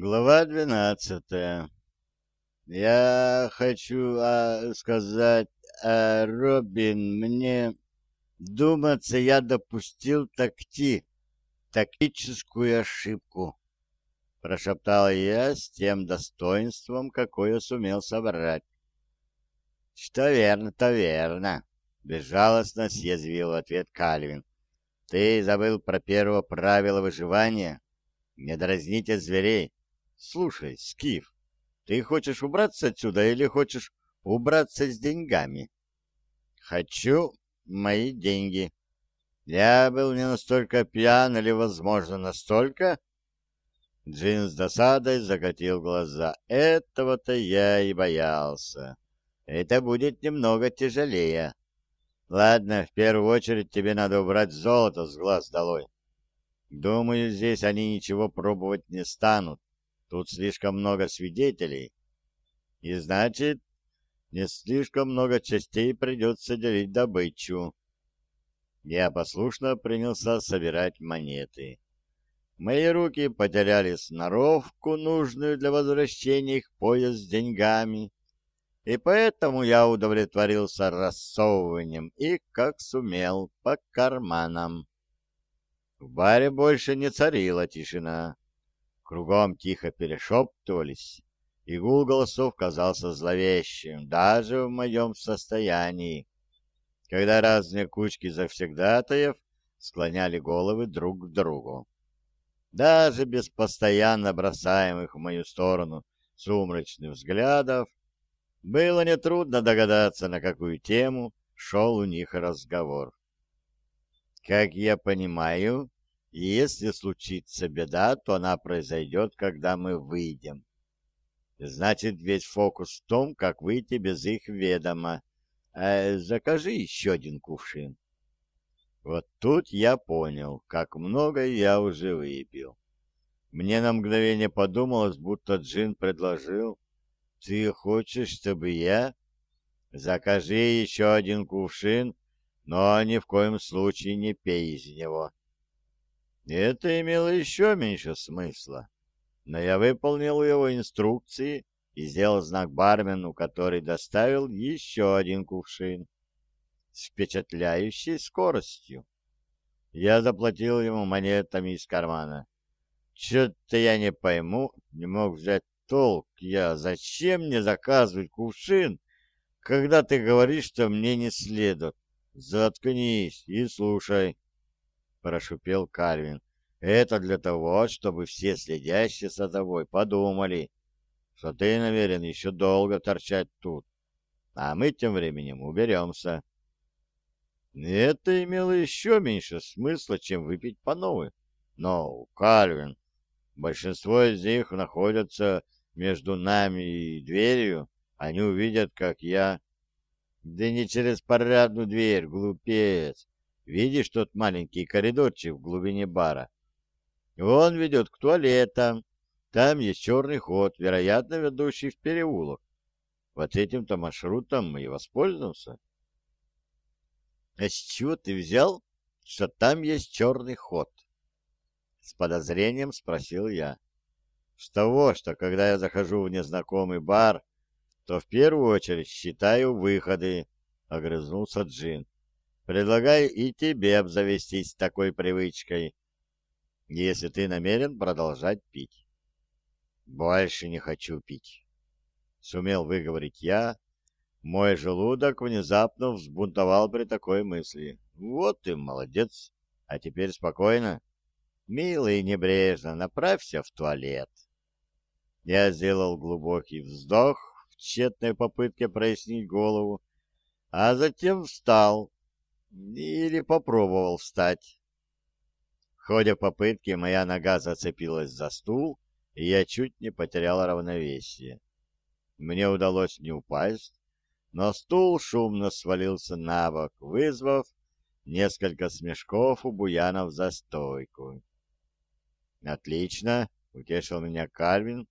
Глава двенадцатая. Я хочу а, сказать, а, Робин, мне думается, я допустил такти, тактическую ошибку, прошептал я с тем достоинством, какое сумел собрать. Что верно, то верно, безжалостно съязвил в ответ Кальвин. Ты забыл про первое правило выживания? Не дразните зверей. Слушай, Скиф, ты хочешь убраться отсюда или хочешь убраться с деньгами? Хочу мои деньги. Я был не настолько пьян или, возможно, настолько... Джин с досадой закатил глаза. Этого-то я и боялся. Это будет немного тяжелее. Ладно, в первую очередь тебе надо убрать золото с глаз долой. Думаю, здесь они ничего пробовать не станут. Тут слишком много свидетелей. И значит, не слишком много частей придется делить добычу. Я послушно принялся собирать монеты. Мои руки потеряли сноровку, нужную для возвращения их пояс с деньгами, и поэтому я удовлетворился рассовыванием их, как сумел, по карманам. В баре больше не царила тишина. Кругом тихо перешептывались, и гул голосов казался зловещим, даже в моем состоянии, когда разные кучки завсегдатаев склоняли головы друг к другу. Даже без постоянно бросаемых в мою сторону сумрачных взглядов было нетрудно догадаться, на какую тему шел у них разговор. Как я понимаю, и если случится беда, то она произойдет, когда мы выйдем. Значит, весь фокус в том, как выйти без их ведома. А закажи еще один кувшин. Вот тут я понял, как много я уже выпил. Мне на мгновение подумалось, будто Джин предложил. Ты хочешь, чтобы я... Закажи еще один кувшин, но ни в коем случае не пей из него. Это имело еще меньше смысла, но я выполнил его инструкции и сделал знак бармену, который доставил еще один кувшин с впечатляющей скоростью. Я заплатил ему монетами из кармана. Что-то я не пойму, не мог взять толк я. Зачем мне заказывать кувшин, когда ты говоришь, что мне не следует? Заткнись и слушай. — прошупел Кальвин. «Это для того, чтобы все следящие за тобой подумали, что ты намерен еще долго торчать тут, а мы тем временем уберемся». Это имело еще меньше смысла, чем выпить по новой. Но, Кальвин, большинство из них находятся между нами и дверью. Они увидят, как я... Да не через парадную дверь, глупец. Видишь тот маленький коридорчик в глубине бара? Он ведет к туалетам. Там есть черный ход, вероятно, ведущий в переулок. Вот этим-то маршрутом мы и воспользуемся. А с чего ты взял, что там есть черный ход? С подозрением спросил я. С того, что когда я захожу в незнакомый бар, то в первую очередь считаю выходы, — огрызнулся Джин. Предлагаю и тебе обзавестись такой привычкой, если ты намерен продолжать пить. Больше не хочу пить. Сумел выговорить я. Мой желудок внезапно взбунтовал при такой мысли. Вот ты молодец. А теперь спокойно. Милый и небрежно направься в туалет. Я сделал глубокий вздох в тщетной попытке прояснить голову, а затем встал, или попробовал встать. В ходе попытки моя нога зацепилась за стул, и я чуть не потерял равновесие. Мне удалось не упасть, но стул шумно свалился на бок, вызвав несколько смешков у буянов за стойку. «Отлично!» — утешил меня Кальвин.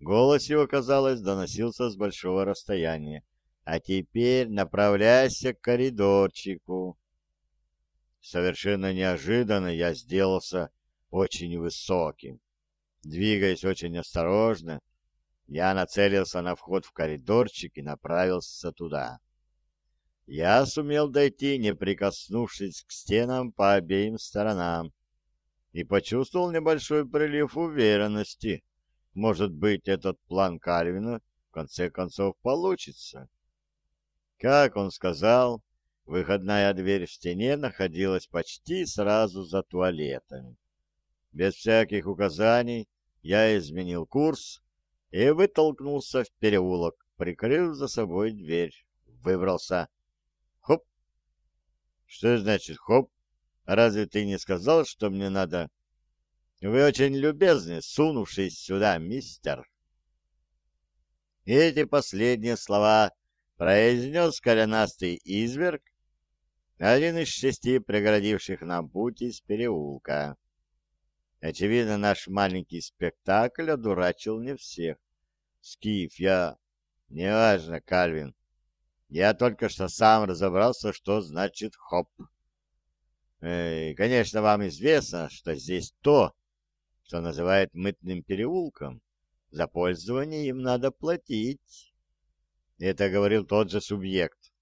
Голос его, казалось, доносился с большого расстояния. А теперь направляйся к коридорчику. Совершенно неожиданно я сделался очень высоким. Двигаясь очень осторожно, я нацелился на вход в коридорчик и направился туда. Я сумел дойти, не прикоснувшись к стенам по обеим сторонам, и почувствовал небольшой прилив уверенности. Может быть, этот план Кальвина в конце концов получится. Как он сказал, выходная дверь в стене находилась почти сразу за туалетами. Без всяких указаний я изменил курс и вытолкнулся в переулок, прикрыв за собой дверь. Выбрался. Хоп! Что значит хоп? Разве ты не сказал, что мне надо... Вы очень любезны, сунувшись сюда, мистер. Эти последние слова произнес коренастый изверг, один из шести преградивших нам путь из переулка. Очевидно, наш маленький спектакль одурачил не всех. Скиф, я... Неважно, Кальвин. Я только что сам разобрался, что значит хоп. И, конечно, вам известно, что здесь то, что называют мытным переулком. За пользование им надо платить. Это говорил тот же субъект.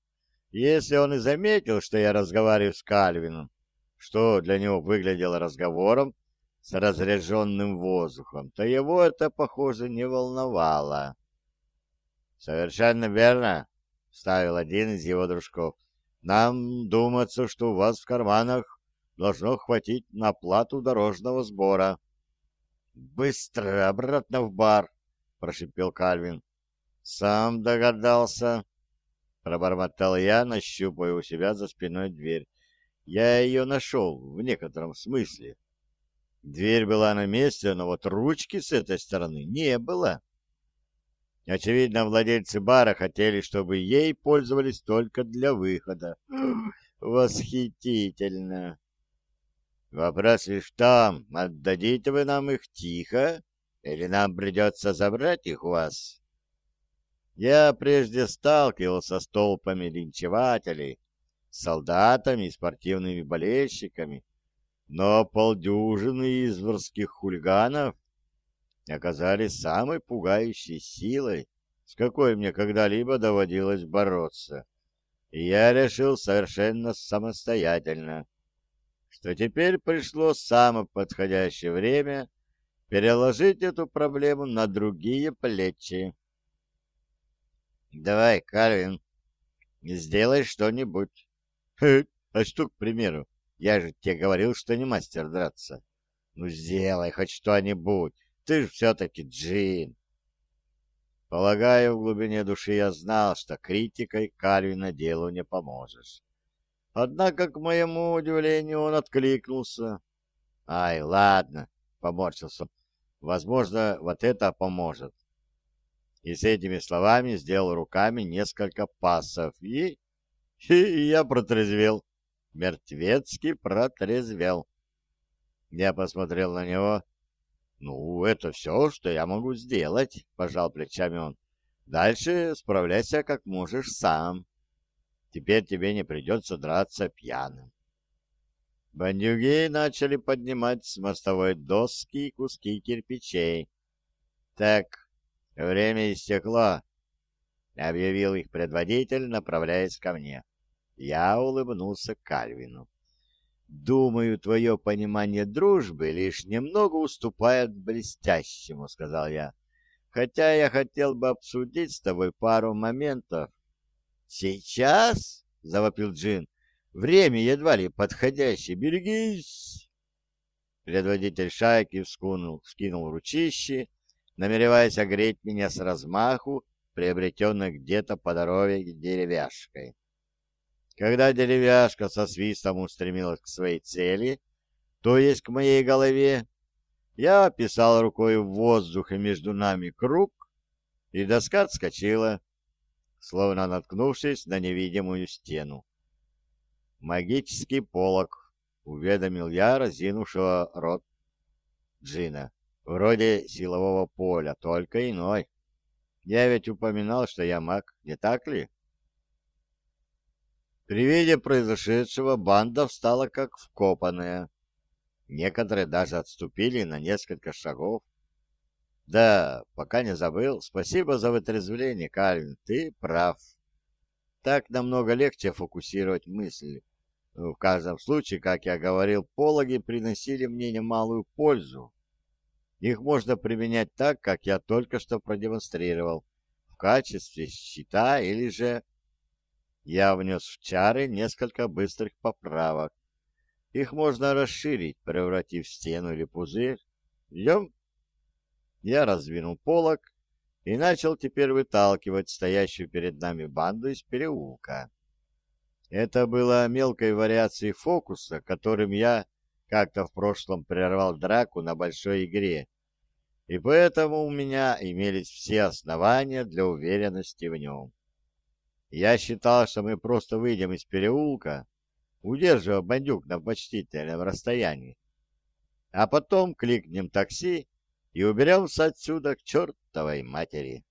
Если он и заметил, что я разговариваю с Кальвином, что для него выглядело разговором, с разряженным воздухом, то его это, похоже, не волновало. «Совершенно верно», — вставил один из его дружков. «Нам думается, что у вас в карманах должно хватить на плату дорожного сбора». «Быстро обратно в бар», — прошипел Кальвин. «Сам догадался», — пробормотал я, нащупывая у себя за спиной дверь. «Я ее нашел в некотором смысле». Дверь была на месте, но вот ручки с этой стороны не было. Очевидно, владельцы бара хотели, чтобы ей пользовались только для выхода. Восхитительно! Вопрос лишь в том, отдадите вы нам их тихо, или нам придется забрать их у вас? Я прежде сталкивался с толпами линчевателей, солдатами и спортивными болельщиками, но полдюжины изворских хулиганов оказались самой пугающей силой, с какой мне когда-либо доводилось бороться. И я решил совершенно самостоятельно, что теперь пришло самое подходящее время переложить эту проблему на другие плечи. «Давай, Кальвин, сделай что-нибудь». «А что, к примеру?» Я же тебе говорил, что не мастер драться. Ну, сделай хоть что-нибудь. Ты же все-таки джин. Полагаю, в глубине души я знал, что критикой Кальвина делу не поможешь. Однако, к моему удивлению, он откликнулся. «Ай, ладно», — поморщился. «Возможно, вот это поможет». И с этими словами сделал руками несколько пассов, и... и я протрезвел мертвецки протрезвел. Я посмотрел на него. «Ну, это все, что я могу сделать», — пожал плечами он. «Дальше справляйся как можешь сам. Теперь тебе не придется драться пьяным». Бандюги начали поднимать с мостовой доски и куски кирпичей. «Так, время истекло», — объявил их предводитель, направляясь ко мне. Я улыбнулся Кальвину. «Думаю, твое понимание дружбы лишь немного уступает блестящему», — сказал я. «Хотя я хотел бы обсудить с тобой пару моментов». «Сейчас?» — завопил Джин. «Время едва ли подходящее. Берегись!» Предводитель шайки вскунул, вскинул ручище, намереваясь огреть меня с размаху, приобретенной где-то по дороге деревяшкой. Когда деревяшка со свистом устремилась к своей цели, то есть к моей голове, я описал рукой в воздухе между нами круг, и доска отскочила, словно наткнувшись на невидимую стену. «Магический полог», — уведомил я разинувшего рот Джина. «Вроде силового поля, только иной. Я ведь упоминал, что я маг, не так ли?» При виде произошедшего банда встала как вкопанная. Некоторые даже отступили на несколько шагов. Да, пока не забыл. Спасибо за вытрезвление, Кальвин. Ты прав. Так намного легче фокусировать мысли. В каждом случае, как я говорил, пологи приносили мне немалую пользу. Их можно применять так, как я только что продемонстрировал, в качестве щита или же... Я внес в чары несколько быстрых поправок. Их можно расширить, превратив стену или пузырь. Идем? Я раздвинул полог и начал теперь выталкивать стоящую перед нами банду из переулка. Это было мелкой вариацией фокуса, которым я как-то в прошлом прервал драку на большой игре, и поэтому у меня имелись все основания для уверенности в нем. Я считал, что мы просто выйдем из переулка, удерживая бандюк на почтительном расстоянии, а потом кликнем такси и уберемся отсюда к чертовой матери.